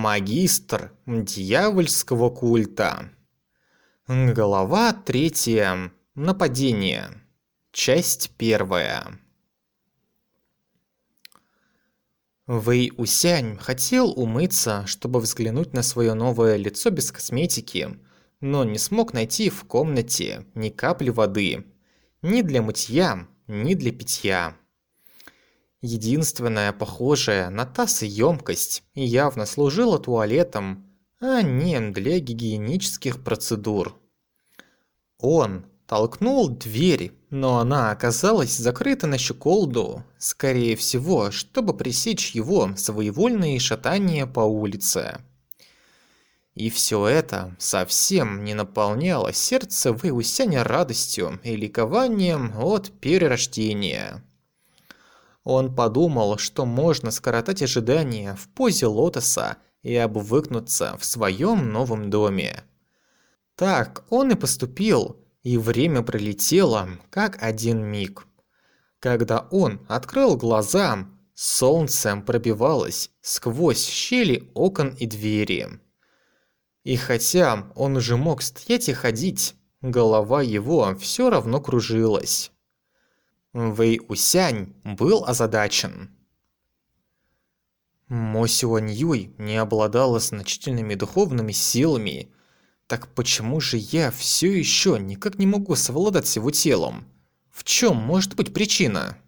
Магистр дьявольского культа. Глава третья. Нападение. Часть первая. Вэй Усянь хотел умыться, чтобы взглянуть на свое новое лицо без косметики, но не смог найти в комнате ни капли воды. Ни для мытья, ни для питья. Единственная похожая на таз емкость явно служила туалетом, а не для гигиенических процедур. Он толкнул дверь, но она оказалась закрыта на щеколду, скорее всего, чтобы пресечь его своевольные шатания по улице. И все это совсем не наполняло сердце Вэйусяня радостью и ликованием от перерождения. Он подумал, что можно скоротать ожидания в позе лотоса и обвыкнуться в своем новом доме. Так он и поступил, и время пролетело, как один миг. Когда он открыл глаза, солнце пробивалось сквозь щели окон и двери. И хотя он уже мог стоять и ходить, голова его все равно кружилась. Вэй Усянь был озадачен. Мо Сюань Юй не обладала значительными духовными силами. Так почему же я все еще никак не могу совладать с его телом? В чем может быть причина?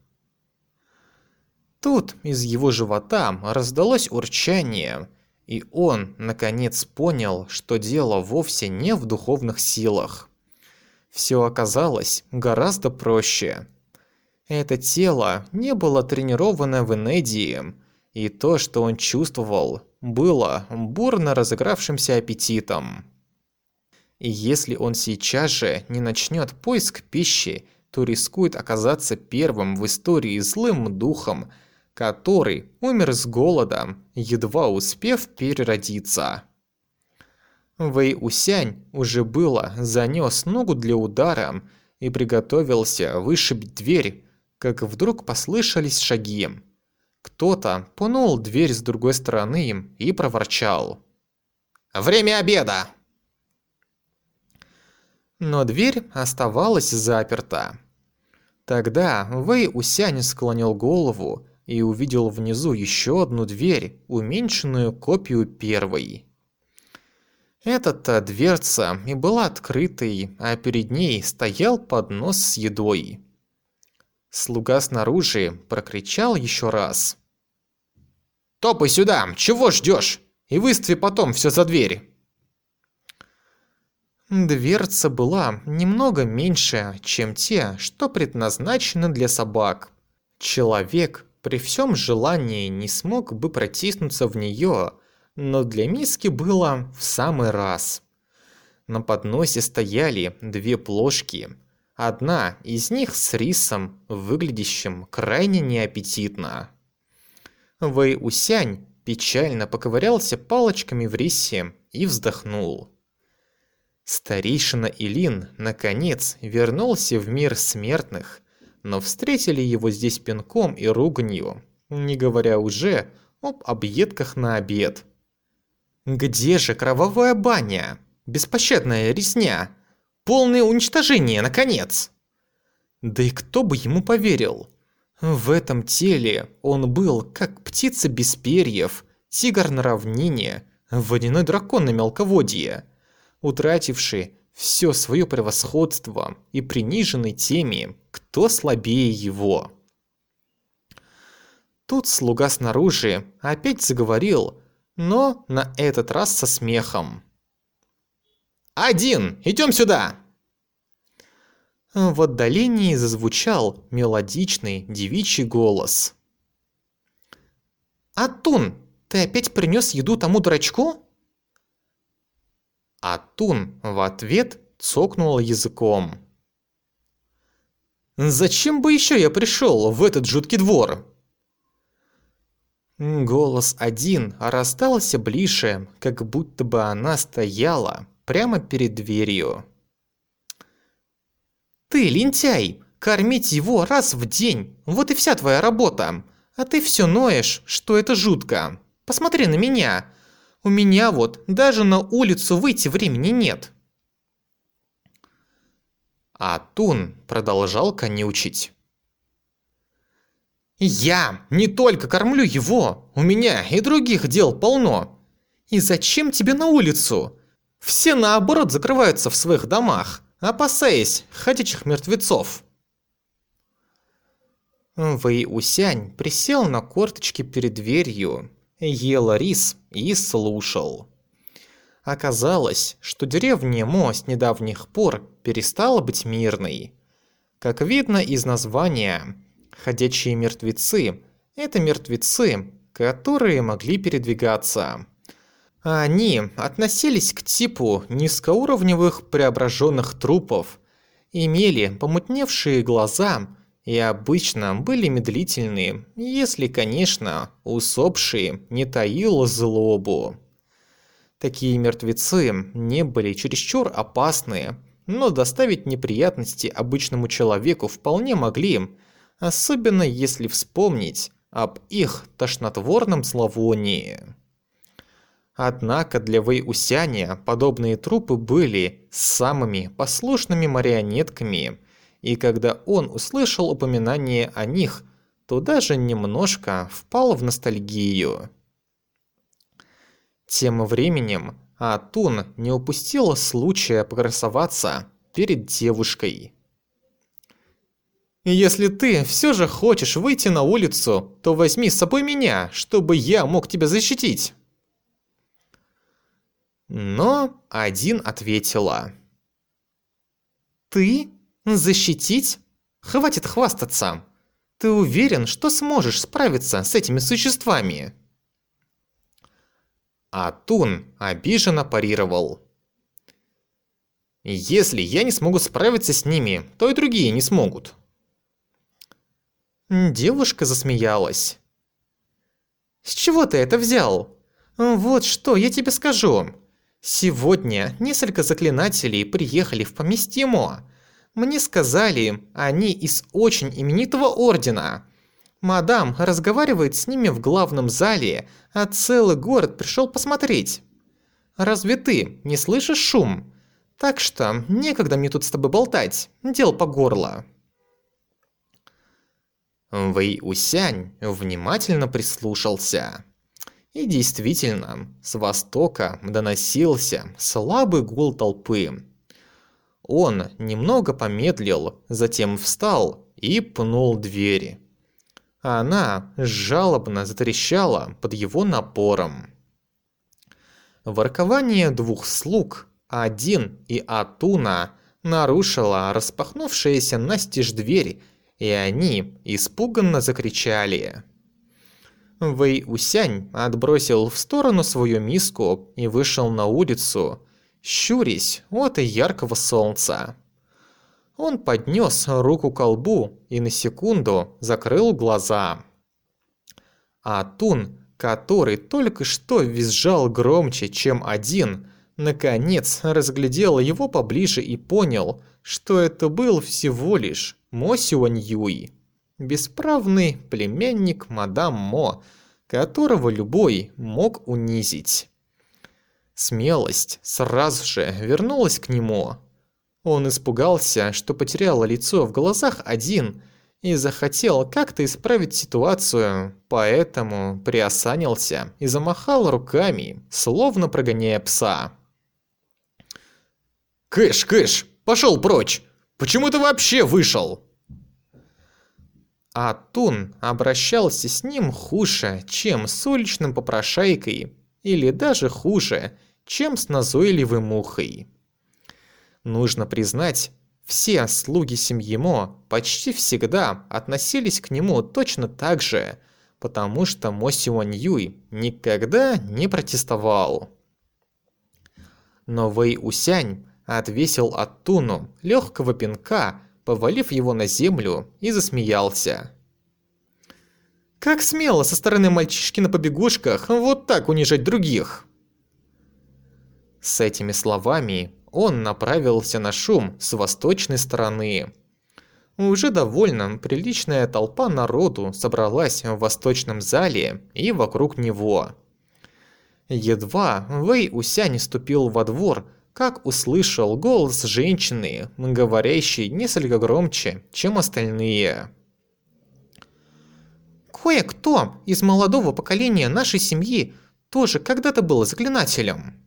Тут из его живота раздалось урчание, и он, наконец, понял, что дело вовсе не в духовных силах. Все оказалось гораздо проще. Это тело не было тренировано в Энедии, и то, что он чувствовал, было бурно разыгравшимся аппетитом. И если он сейчас же не начнет поиск пищи, то рискует оказаться первым в истории злым духом, который умер с голода, едва успев переродиться. Вэй Усянь уже было занёс ногу для удара и приготовился вышибить дверь, как вдруг послышались шаги. Кто-то пнул дверь с другой стороны и проворчал. «Время обеда!» Но дверь оставалась заперта. Тогда Вэй Усянь склонил голову и увидел внизу еще одну дверь, уменьшенную копию первой. Эта-то дверца и была открытой, а перед ней стоял поднос с едой. Слуга снаружи прокричал еще раз. «Топай сюда! Чего ждешь? И выстави потом все за дверь!» Дверца была немного меньше, чем те, что предназначены для собак. Человек при всем желании не смог бы протиснуться в нее, но для миски было в самый раз. На подносе стояли две плошки – Одна из них с рисом, выглядящим крайне неаппетитно. Вэй Усянь печально поковырялся палочками в рисе и вздохнул. Старейшина Илин, наконец, вернулся в мир смертных, но встретили его здесь пинком и руганью, не говоря уже об объедках на обед. «Где же кровавая баня? Беспощадная резня!» Полное уничтожение, наконец! Да и кто бы ему поверил? В этом теле он был как птица без перьев, тигр на равнине, водяной дракон на мелководье, утративший все свое превосходство и приниженный теми, кто слабее его. Тут слуга снаружи опять заговорил, но на этот раз со смехом. «Один! Идем сюда!» В отдалении зазвучал мелодичный девичий голос. «Атун, ты опять принес еду тому дурачку?» Атун в ответ цокнул языком. «Зачем бы еще я пришел в этот жуткий двор?» Голос один расстался ближе, как будто бы она стояла прямо перед дверью. «Ты, лентяй, кормить его раз в день, вот и вся твоя работа. А ты все ноешь, что это жутко. Посмотри на меня. У меня вот даже на улицу выйти времени нет. А Тун продолжал конючить. «Я не только кормлю его, у меня и других дел полно. И зачем тебе на улицу? Все наоборот закрываются в своих домах, опасаясь ходячих мертвецов». Вэй Усянь присел на корточки перед дверью, ел рис и слушал. Оказалось, что деревня Мо с недавних пор перестала быть мирной. Как видно из названия, ходячие мертвецы – это мертвецы, которые могли передвигаться. Они относились к типу низкоуровневых преображенных трупов, имели помутневшие глаза и обычно были медлительные, если, конечно, усопший не таил злобу. Такие мертвецы не были чересчур опасные, но доставить неприятности обычному человеку вполне могли, особенно если вспомнить об их тошнотворном зловонии. Однако для Вэй Усяня подобные трупы были самыми послушными марионетками, и когда он услышал упоминание о них, то даже немножко впал в ностальгию. Тем временем Атун не упустила случая покрасоваться перед девушкой. «Если ты все же хочешь выйти на улицу, то возьми с собой меня, чтобы я мог тебя защитить». Но один ответила. «Ты? Защитить? Хватит хвастаться. Ты уверен, что сможешь справиться с этими существами?» А Тун обиженно парировал. «Если я не смогу справиться с ними, то и другие не смогут». Девушка засмеялась. «С чего ты это взял? Вот что я тебе скажу. Сегодня несколько заклинателей приехали в поместье Мо. Мне сказали, они из очень именитого ордена. Мадам разговаривает с ними в главном зале, а целый город пришел посмотреть. Разве ты не слышишь шум? Так что некогда мне тут с тобой болтать, дел по горло. Вэй Усянь внимательно прислушался. И действительно, с востока доносился слабый гул толпы. Он немного помедлил, затем встал и пнул двери она жалобно затрещала под его напором. Воркование двух слуг, Один и Атуна, нарушило распахнувшаяся настежь дверь, и они испуганно закричали. Вэй Усянь отбросил в сторону свою миску и вышел на улицу, щурясь от яркого солнца. Он поднес руку к колбу и на секунду закрыл глаза. А Тун, который только что визжал громче, чем один, наконец разглядел его поближе и понял, что это был всего лишь Мо Сюань Юй, бесправный племянник мадам Мо, которого любой мог унизить. Смелость сразу же вернулась к нему, он испугался, что потерял лицо в глазах один и захотел как-то исправить ситуацию, поэтому приосанился и замахал руками, словно прогоняя пса. «Кыш, Кыш, пошел прочь! Почему ты вообще вышел?» А Тун обращался с ним хуже, чем с уличным попрошайкой, или даже хуже, чем с назойливой мухой. Нужно признать, все слуги семьи Мо почти всегда относились к нему точно так же, потому что Мо Сюань Юй никогда не протестовал. Но Вэй Усянь отвесил Аттуну легкого пинка, повалив его на землю и засмеялся. Как смело со стороны мальчишки на побегушках вот так унижать других. С этими словами он направился на шум с восточной стороны. Уже довольно приличная толпа народу собралась в восточном зале и вокруг него. Едва Вэй Усянь ступил во двор, как услышал голос женщины, говорящей несколько громче, чем остальные. Кое-кто из молодого поколения нашей семьи тоже когда-то был заклинателем.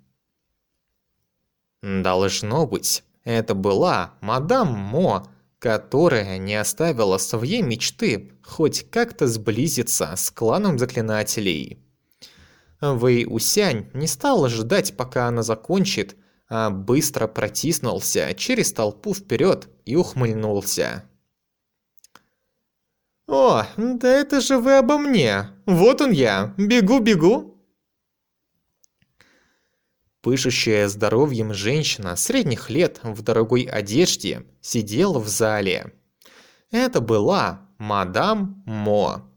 Должно быть, это была мадам Мо, которая не оставила своей мечты хоть как-то сблизиться с кланом заклинателей. Вэй Усянь не стал ждать, пока она закончит, быстро протиснулся через толпу вперед и ухмыльнулся. «О, да это же вы обо мне! Вот он я! Бегу-бегу!» Пышущая здоровьем женщина средних лет в дорогой одежде сидела в зале. Это была мадам Мо.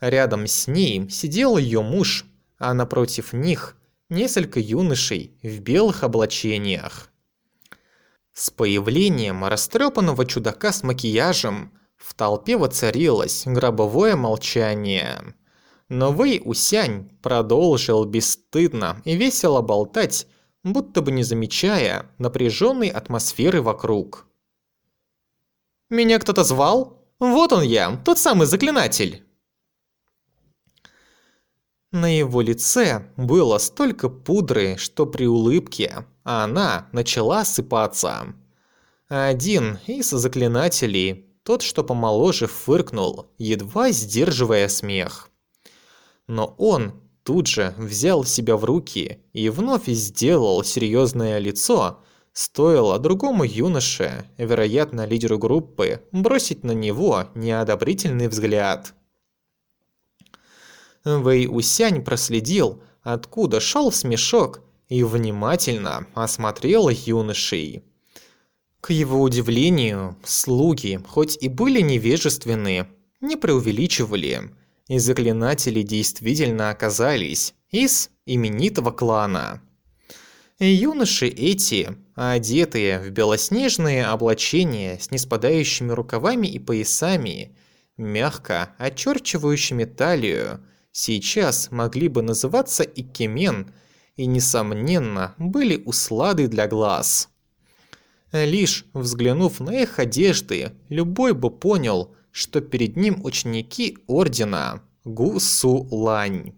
Рядом с ней сидел ее муж, а напротив них несколько юношей в белых облачениях. С появлением растрепанного чудака с макияжем в толпе воцарилось гробовое молчание. Но Вэй Усянь продолжил бесстыдно и весело болтать, будто бы не замечая напряженной атмосферы вокруг. «Меня кто-то звал? Вот он я, тот самый заклинатель!» На его лице было столько пудры, что при улыбке она начала сыпаться. Один из заклинателей, тот, что помоложе, фыркнул, едва сдерживая смех. Но он тут же взял себя в руки и вновь сделал серьезное лицо, стоило другому юноше, вероятно лидеру группы, бросить на него неодобрительный взгляд. Вэй Усянь проследил, откуда шел смешок, и внимательно осмотрел юношей. К его удивлению, слуги, хоть и были невежественны, не преувеличивали, и заклинатели действительно оказались из именитого клана. Юноши эти, одетые в белоснежные облачения с неспадающими рукавами и поясами, мягко очерчивающими талию, сейчас могли бы называться икемен и, несомненно, были услады для глаз. Лишь взглянув на их одежды, любой бы понял, что перед ним ученики ордена Гусулань.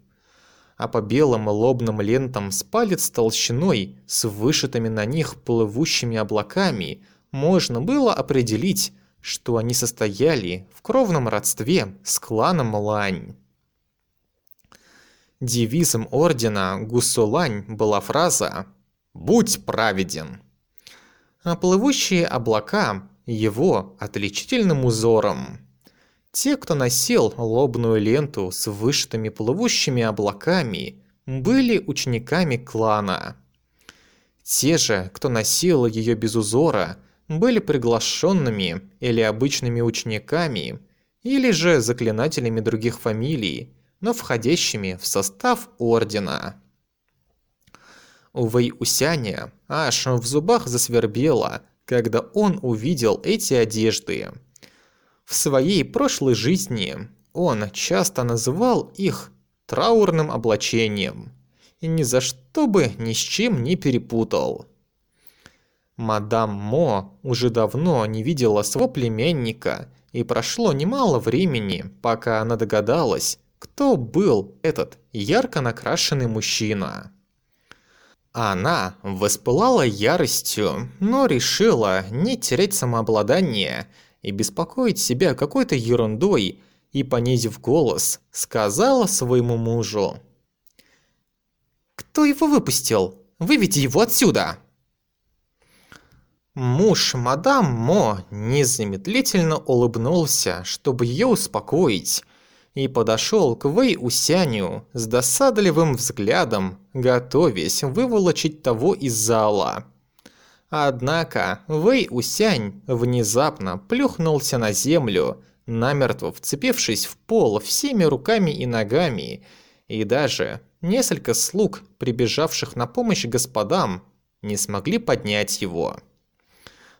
А по белым лобным лентам с палец толщиной с вышитыми на них плывущими облаками можно было определить, что они состояли в кровном родстве с кланом Лань. Девизом ордена Гусулань была фраза «Будь праведен». А плывущие облака – его отличительным узором. Те, кто носил лобную ленту с вышитыми плывущими облаками, были учениками клана. Те же, кто носил ее без узора, были приглашенными или обычными учениками, или же заклинателями других фамилий, но входящими в состав ордена. У Вэйусяня аж в зубах засвербело, когда он увидел эти одежды. В своей прошлой жизни он часто называл их траурным облачением и ни за что бы ни с чем не перепутал. Мадам Мо уже давно не видела своего племянника, и прошло немало времени, пока она догадалась, кто был этот ярко накрашенный мужчина. Она воспылала яростью, но решила не терять самообладание и беспокоить себя какой-то ерундой, и, понизив голос, сказала своему мужу. «Кто его выпустил? Выведите его отсюда!» Муж мадам Мо незамедлительно улыбнулся, чтобы ее успокоить, и подошел к Вэй Усяню с досадливым взглядом, готовясь выволочить того из зала. Однако Вэй Усянь внезапно плюхнулся на землю, намертво вцепившись в пол всеми руками и ногами, и даже несколько слуг, прибежавших на помощь господам, не смогли поднять его.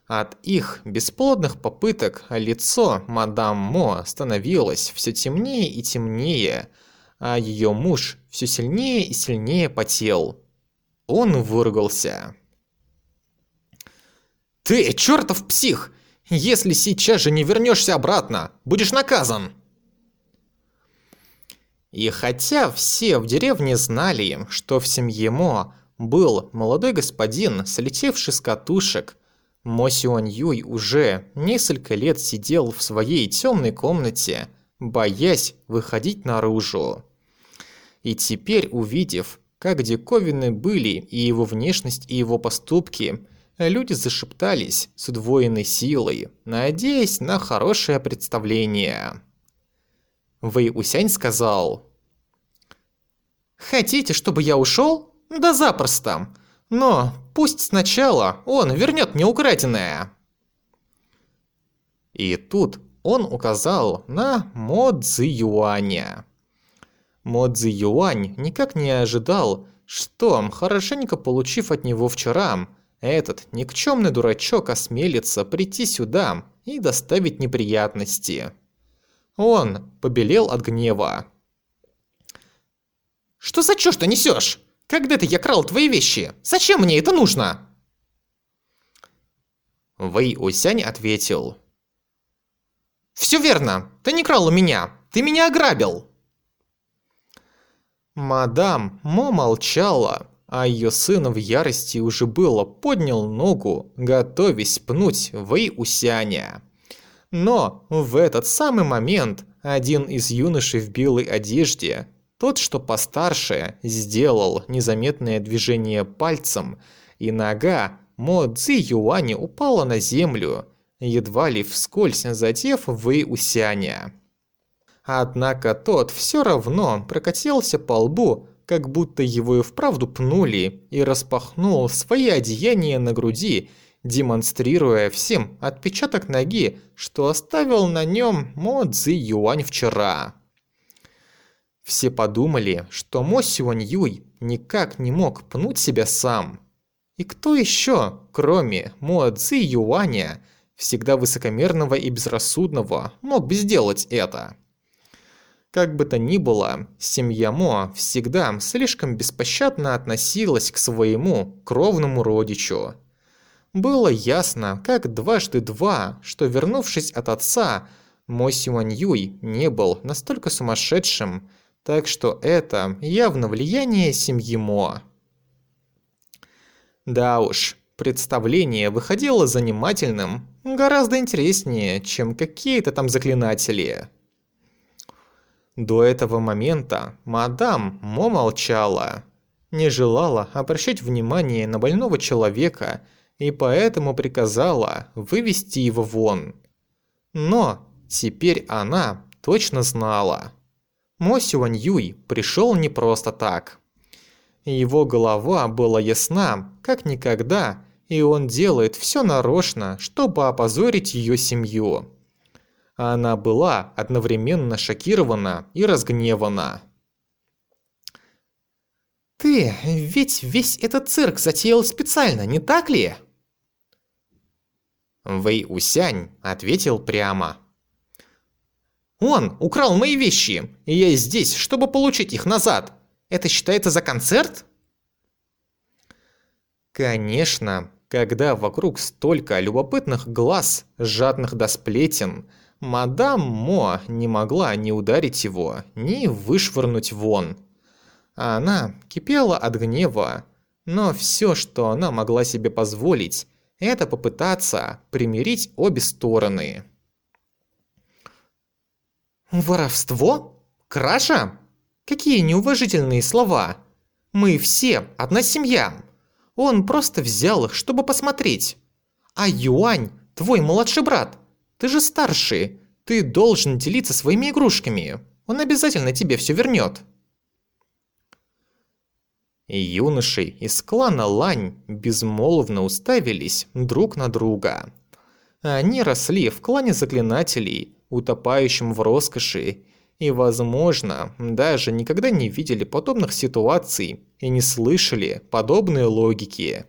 От их бесплодных попыток лицо мадам Мо становилось все темнее и темнее, а ее муж все сильнее и сильнее потел. Он выругался. «Ты, чертов псих! Если сейчас же не вернешься обратно, будешь наказан!» И хотя все в деревне знали, что в семье Мо был молодой господин, слетевший с катушек, Мо Сюань Юй уже несколько лет сидел в своей темной комнате, боясь выходить наружу. И теперь, увидев, как диковины были и его внешность, и его поступки, люди зашептались с удвоенной силой, надеясь на хорошее представление. Вэй Усянь сказал, «Хотите, чтобы я ушел? Да запросто. Но пусть сначала он вернет мне украденное». И тут он указал на Мо Цзи Юаня. Мо Цзи Юань никак не ожидал, что, хорошенько получив от него вчера, этот никчемный дурачок осмелится прийти сюда и доставить неприятности. Он побелел от гнева. «Что за чушь ты несешь? Когда-то я крал твои вещи. Зачем мне это нужно?» Вэй Усянь ответил. «Всё верно. Ты не крал у меня. Ты меня ограбил». Мадам Мо молчала, а ее сын в ярости уже было поднял ногу, готовясь пнуть Вэй Усяня. Но в этот самый момент один из юношей в белой одежде, тот, что постарше, сделал незаметное движение пальцем, и нога Мо Цзи Юани упала на землю, едва ли вскользь задев Вэй Усяня. Однако тот все равно прокатился по лбу, как будто его и вправду пнули, и распахнул свои одеяния на груди, демонстрируя всем отпечаток ноги, что оставил на нем Мо Цзи Юань вчера. Все подумали, что Мо Сюань Юй никак не мог пнуть себя сам. И кто еще, кроме Мо Цзи Юаня, всегда высокомерного и безрассудного, мог бы сделать это? Как бы то ни было, семья Мо всегда слишком беспощадно относилась к своему кровному родичу. Было ясно, как дважды два, что вернувшись от отца, Мо Сюань Юй не был настолько сумасшедшим, так что это явно влияние семьи Мо. Да уж, представление выходило занимательным, гораздо интереснее, чем какие-то там заклинатели. До этого момента мадам Мо молчала, не желала обращать внимание на больного человека и поэтому приказала вывести его вон. Но теперь она точно знала. Мо Сюань Юй пришел не просто так. Его голова была ясна, как никогда, и он делает все нарочно, чтобы опозорить ее семью. Она была одновременно шокирована и разгневана. «Ты ведь весь этот цирк затеял специально, не так ли?» Вэй Усянь ответил прямо. «Он украл мои вещи, и я здесь, чтобы получить их назад. Это считается за концерт?» Конечно, когда вокруг столько любопытных глаз, жадных до сплетен, мадам Мо не могла ни ударить его, ни вышвырнуть вон. Она кипела от гнева, но все, что она могла себе позволить, это попытаться примирить обе стороны. «Воровство? Кража? Какие неуважительные слова! Мы все одна семья!» Он просто взял их, чтобы посмотреть. А Юань, твой младший брат, ты же старший. Ты должен делиться своими игрушками. Он обязательно тебе все вернет. Юноши из клана Лань безмолвно уставились друг на друга. Они росли в клане заклинателей, утопающем в роскоши, и, возможно, даже никогда не видели подобных ситуаций и не слышали подобной логики.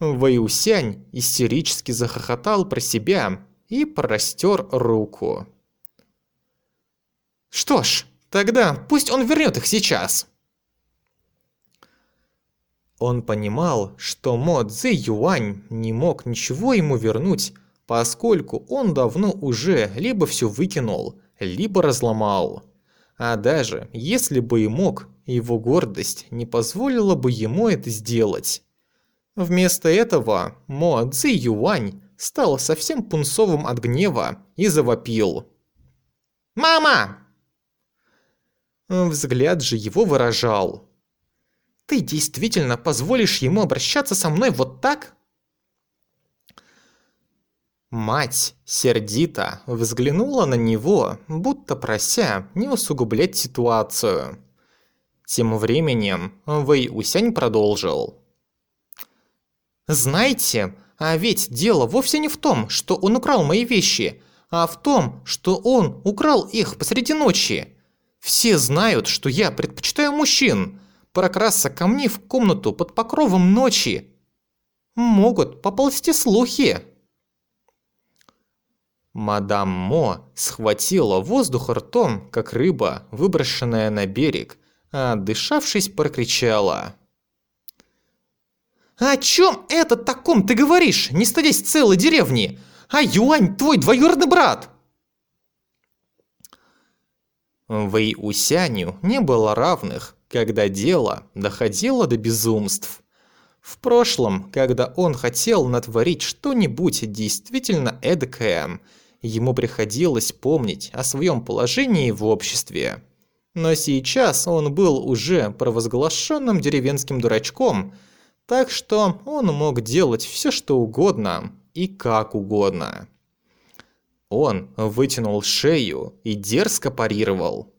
Вэйусянь истерически захохотал про себя и простер руку. «Что ж, Тогда пусть он вернет их сейчас. Он понимал, что Мо Цзи Юань не мог ничего ему вернуть, поскольку он давно уже либо все выкинул, либо разломал. А даже если бы и мог, его гордость не позволила бы ему это сделать. Вместо этого Мо Цзи Юань стал совсем пунцовым от гнева и завопил. «Мама!» Взгляд же его выражал. «Ты действительно позволишь ему обращаться со мной вот так?» Мать сердито взглянула на него, будто прося не усугублять ситуацию. Тем временем Вэй Усянь продолжил. «Знаете, а ведь дело вовсе не в том, что он украл мои вещи, а в том, что он украл их посреди ночи. Все знают, что я предпочитаю мужчин. Прокрасться ко мне в комнату под покровом ночи. Могут поползти слухи». Мадам Мо схватила воздух ртом, как рыба, выброшенная на берег, а дышавшись прокричала. «О чем это таком ты говоришь, не стыдясь целой деревни? А Юань твой двоюродный брат!» Вэй Усяню не было равных, когда дело доходило до безумств. В прошлом, когда он хотел натворить что-нибудь действительно эдакое, ему приходилось помнить о своем положении в обществе. Но сейчас он был уже провозглашенным деревенским дурачком, так что он мог делать все, что угодно и как угодно. Он вытянул шею и дерзко парировал.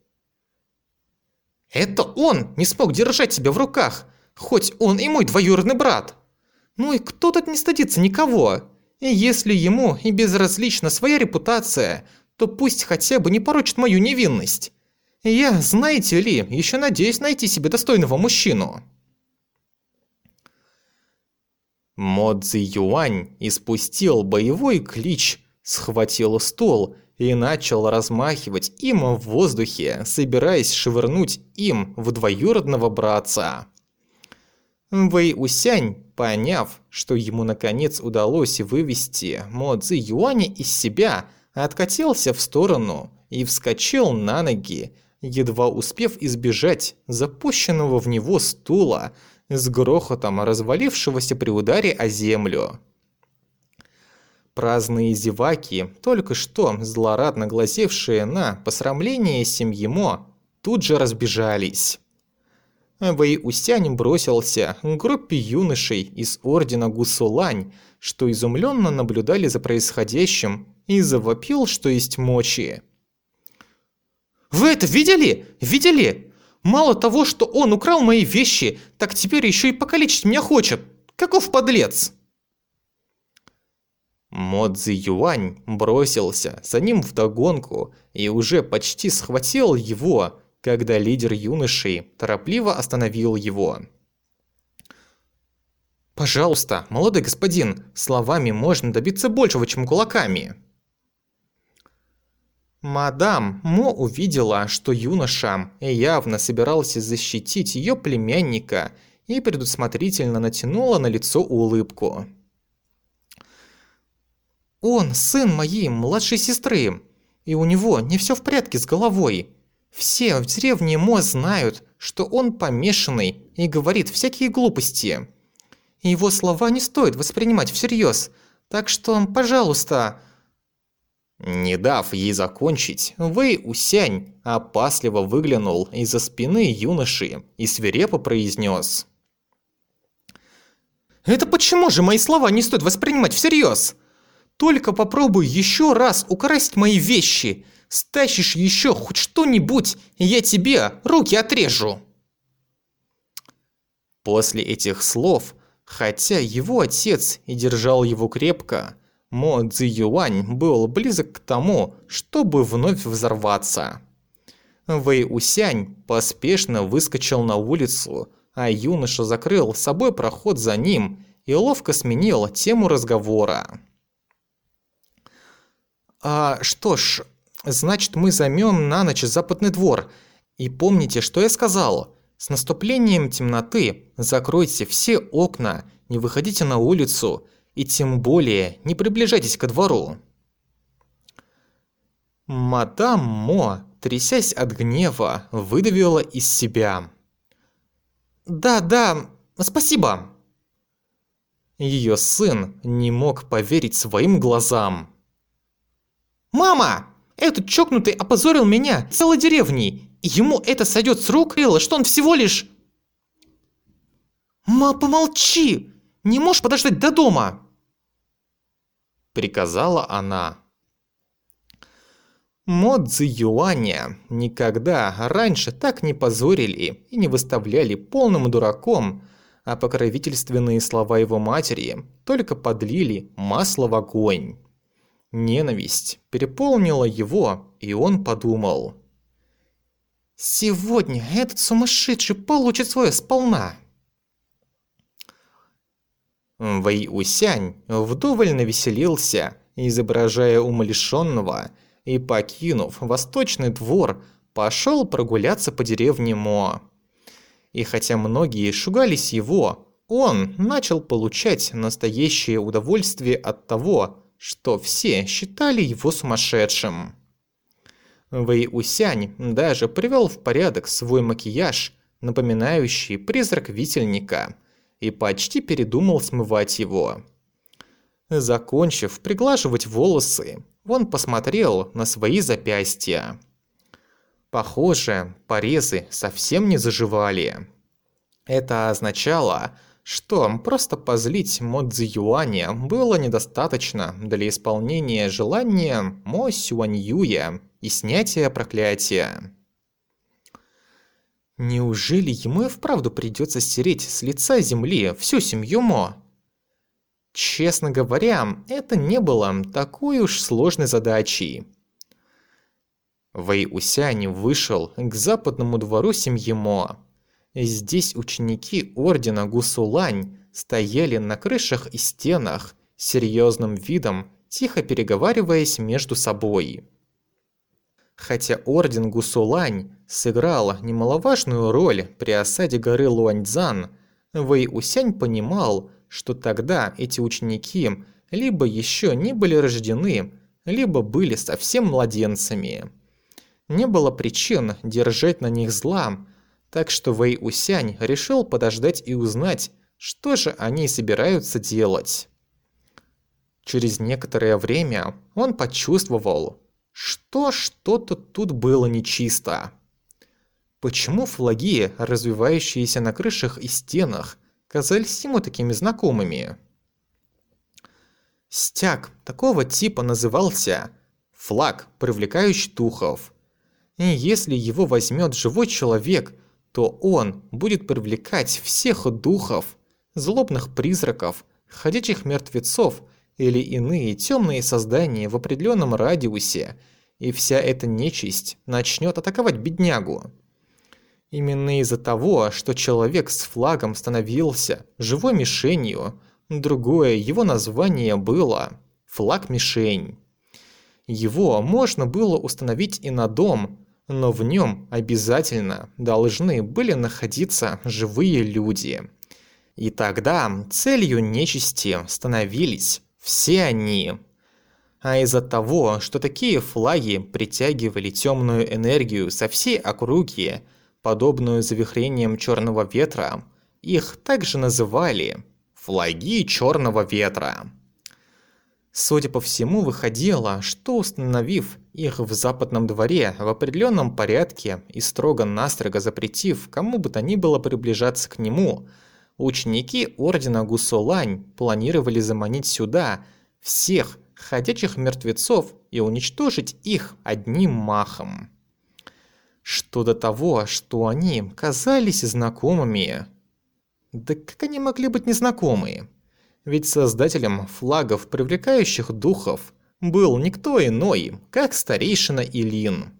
«Это он не смог держать себя в руках, хоть он и мой двоюродный брат! Ну и кто тут не стыдится никого? И если ему и безразлична своя репутация, то пусть хотя бы не порочит мою невинность. Я, знаете ли, еще надеюсь найти себе достойного мужчину». Модзи Юань испустил боевой клич, схватил стол и начал размахивать им в воздухе, собираясь швырнуть им в двоюродного братца. Вэй Усянь, поняв, что ему наконец удалось вывести Мо Цзи Юаня из себя, откатился в сторону и вскочил на ноги, едва успев избежать запущенного в него стула с грохотом развалившегося при ударе о землю. Праздные зеваки, только что злорадно глазевшие на посрамление семьи Мо, тут же разбежались. Вэй Усянь бросился к группе юношей из ордена Гусулань, что изумленно наблюдали за происходящим, и завопил, что есть мочи. «Вы это видели? Видели? Мало того, что он украл мои вещи, так теперь еще и покалечить меня хочет. Каков подлец!» Модзи Юань бросился за ним вдогонку и уже почти схватил его, когда лидер юношей торопливо остановил его. «Пожалуйста, молодой господин, словами можно добиться большего, чем кулаками». Мадам Мо увидела, что юноша явно собирался защитить ее племянника и предусмотрительно натянула на лицо улыбку. «Он сын моей младшей сестры, и у него не все в порядке с головой. Все в деревне Мо знают, что он помешанный и говорит всякие глупости. Его слова не стоит воспринимать всерьез, так что, пожалуйста...» Не дав ей закончить, Вэй Усянь опасливо выглянул из-за спины юноши и свирепо произнес. «Это почему же мои слова не стоит воспринимать всерьез? Только попробуй еще раз украсть мои вещи, Стащишь еще хоть что-нибудь, я тебе руки отрежу!» После этих слов, хотя его отец и держал его крепко, Мо Цзи Юань был близок к тому, чтобы вновь взорваться. Вэй Усянь поспешно выскочил на улицу, а юноша закрыл собой проход за ним и ловко сменил тему разговора. «А что ж, Значит, мы займем на ночь западный двор. И помните, что я сказал? С наступлением темноты закройте все окна, не выходите на улицу и тем более не приближайтесь ко двору. Мадам Мо, трясясь от гнева, выдавила из себя. «Да, да, спасибо!» Её сын не мог поверить своим глазам. «Мама! Этот чокнутый опозорил меня целой деревней! Ему это сойдет с рук, Рилла, что он всего лишь...» «Ма, помолчи! Не можешь подождать до дома!» Приказала она. Модзи Юаня никогда раньше так не позорили и не выставляли полным дураком, а покровительственные слова его матери только подлили масло в огонь. Ненависть переполнила его, и он подумал. «Сегодня этот сумасшедший получит свое сполна!» Вэй Усянь вдоволь навеселился, изображая умалишенного, и, покинув восточный двор, пошел прогуляться по деревне Мо. И хотя многие шугались его, он начал получать настоящее удовольствие от того, что все считали его сумасшедшим. Вэй Усянь даже привел в порядок свой макияж, напоминающий призрак вительника, и почти передумал смывать его. Закончив приглаживать волосы, он посмотрел на свои запястья. Похоже, порезы совсем не заживали. Это означало, что просто позлить Модзи Юаня было недостаточно для исполнения желания Мо Сюаньюя и снятия проклятия. Неужели ему и вправду придется стереть с лица земли всю семью Мо? Честно говоря, это не было такой уж сложной задачей. Вэй Усянь вышел к западному двору семьи Мо. Здесь ученики ордена Гусулань стояли на крышах и стенах, серьезным видом, тихо переговариваясь между собой. Хотя орден Гусулань сыграл немаловажную роль при осаде горы Луаньцзан, Вэй Усянь понимал, что тогда эти ученики либо еще не были рождены, либо были совсем младенцами. Не было причин держать на них зла, так что Вэй Усянь решил подождать и узнать, что же они собираются делать. Через некоторое время он почувствовал, что что-то тут было нечисто. Почему флаги, развивающиеся на крышах и стенах, казались ему такими знакомыми. Стяг такого типа назывался «флаг, привлекающий духов». И если его возьмет живой человек, то он будет привлекать всех духов, злобных призраков, ходячих мертвецов или иные темные создания в определенном радиусе, и вся эта нечисть начнет атаковать беднягу. Именно из-за того, что человек с флагом становился живой мишенью, другое его название было «флаг-мишень». Его можно было установить и на дом, но в нем обязательно должны были находиться живые люди. И тогда целью нечисти становились все они. А из-за того, что такие флаги притягивали темную энергию со всей округи, подобную завихрениям черного ветра, их также называли «флаги черного ветра». Судя по всему, выходило, что установив их в западном дворе в определенном порядке и строго-настрого запретив кому бы то ни было приближаться к нему, ученики Ордена Гусолань планировали заманить сюда всех ходячих мертвецов и уничтожить их одним махом. Что до того, что они казались знакомыми. Да как они могли быть незнакомые? Ведь создателем флагов, привлекающих духов, был никто иной, как старейшина Илин.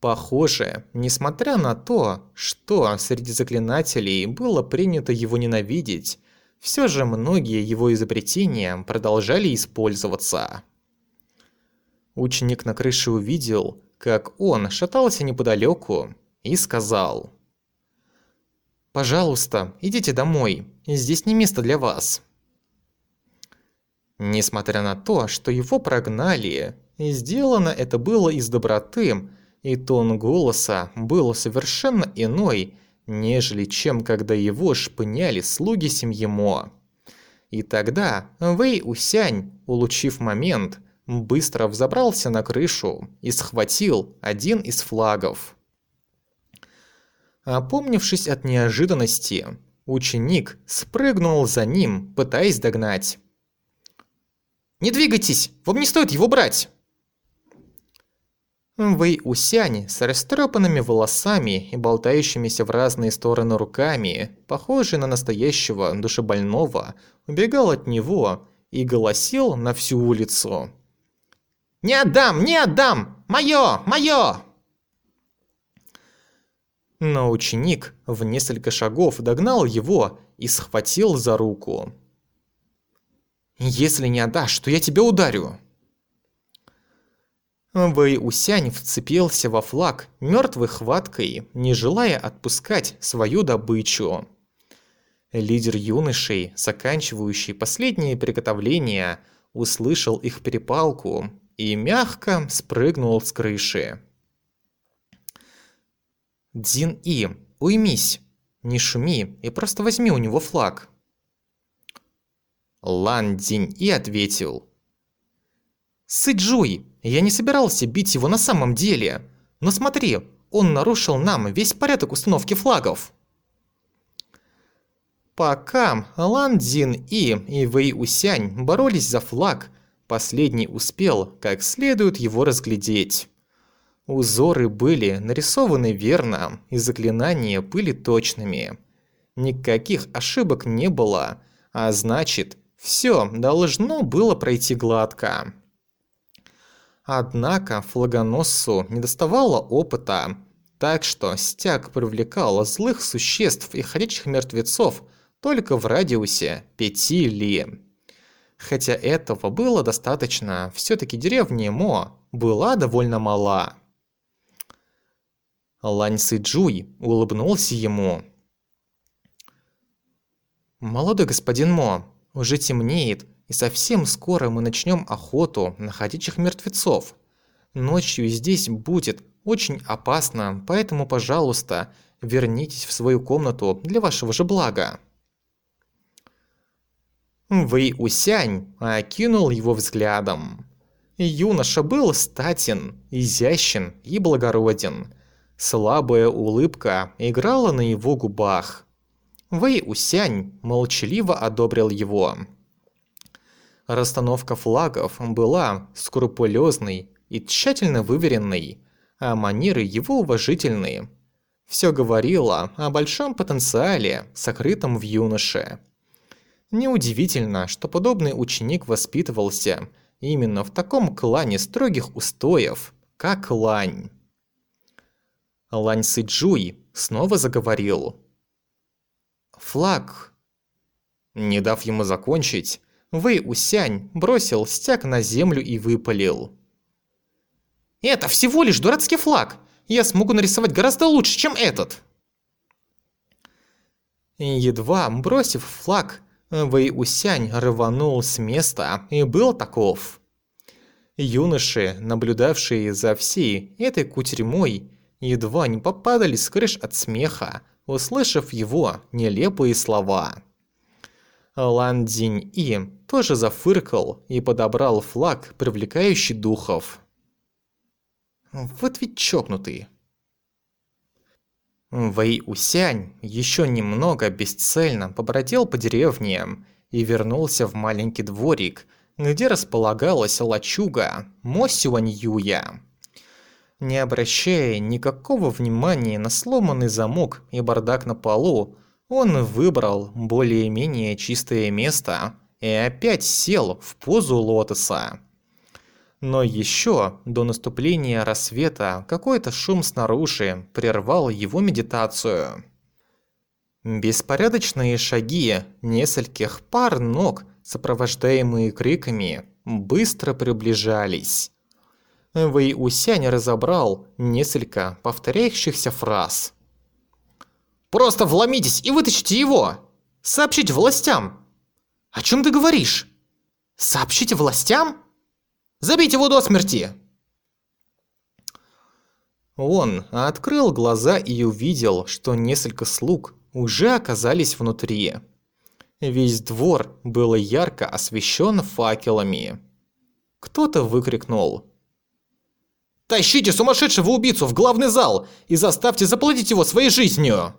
Похоже, несмотря на то, что среди заклинателей было принято его ненавидеть, все же многие его изобретения продолжали использоваться. Ученик на крыше увидел, как он шатался неподалеку, и сказал. «Пожалуйста, идите домой, здесь не место для вас». Несмотря на то, что его прогнали, сделано это было из доброты, и тон голоса был совершенно иной, нежели чем когда его шпыняли слуги семьи Мо. И тогда Вэй Усянь, улучив момент, быстро взобрался на крышу и схватил один из флагов. Опомнившись от неожиданности, ученик спрыгнул за ним, пытаясь догнать. «Не двигайтесь! Вам не стоит его брать!» Вэй Усянь с растрепанными волосами и болтающимися в разные стороны руками, похожий на настоящего душебольного, убегал от него и голосил на всю улицу. «Не отдам! Не отдам! Моё! Моё!» Но ученик в несколько шагов догнал его и схватил за руку. «Если не отдашь, то я тебя ударю!» Вэй Усянь вцепился во флаг мертвой хваткой, не желая отпускать свою добычу. Лидер юношей, заканчивающий последние приготовления, услышал их перепалку и мягко спрыгнул с крыши. «Дин И, уймись, не шуми и просто возьми у него флаг». Лан Дин И ответил. «Сыджуй, я не собирался бить его на самом деле. Но смотри, он нарушил нам весь порядок установки флагов. Пока Лан Цзин И и Вэй Усянь боролись за флаг, последний успел как следует его разглядеть. Узоры были нарисованы верно, и заклинания были точными. Никаких ошибок не было, а значит, все должно было пройти гладко. Однако флагоносцу недоставало опыта, так что стяг привлекал злых существ и ходячих мертвецов только в радиусе пяти ли. Хотя этого было достаточно, все-таки деревня Мо была довольно мала. Лань Джуй улыбнулся ему. «Молодой господин Мо, уже темнеет, и совсем скоро мы начнем охоту на ходячих мертвецов. Ночью здесь будет очень опасно, поэтому, пожалуйста, вернитесь в свою комнату для вашего же блага. Вэй Усянь окинул его взглядом. Юноша был статен, изящен и благороден. Слабая улыбка играла на его губах. Вэй Усянь молчаливо одобрил его. Расстановка флагов была скрупулезной и тщательно выверенной, а манеры его уважительные. Все говорило о большом потенциале, сокрытом в юноше. Неудивительно, что подобный ученик воспитывался именно в таком клане строгих устоев, как Лань. Лань Сыджуй снова заговорил. «Флаг». Не дав ему закончить, Вэй Усянь бросил стяг на землю и выпалил. «Это всего лишь дурацкий флаг! Я смогу нарисовать гораздо лучше, чем этот!» Едва бросив флаг, Вэй Усянь рванул с места и был таков. Юноши, наблюдавшие за всей этой кутерьмой, едва не попадали с крыш от смеха, услышав его нелепые слова. Лан Динь И тоже зафыркал и подобрал флаг, привлекающий духов. Вот ведь чокнутый. Вэй Усянь еще немного бесцельно побродил по деревне и вернулся в маленький дворик, где располагалась лачуга Мо Юя. Не обращая никакого внимания на сломанный замок и бардак на полу, он выбрал более-менее чистое место и опять сел в позу лотоса. Но еще до наступления рассвета какой-то шум снаружи прервал его медитацию. Беспорядочные шаги нескольких пар ног, сопровождаемые криками, быстро приближались. Вэй Усянь разобрал несколько повторяющихся фраз. «Просто вломитесь и вытащите его! Сообщите властям!» «О чем ты говоришь?» «Сообщите властям?» «Забейте его до смерти!» Он открыл глаза и увидел, что несколько слуг уже оказались внутри. Весь двор был ярко освещен факелами. Кто-то выкрикнул. «Тащите сумасшедшего убийцу в главный зал и заставьте заплатить его своей жизнью!»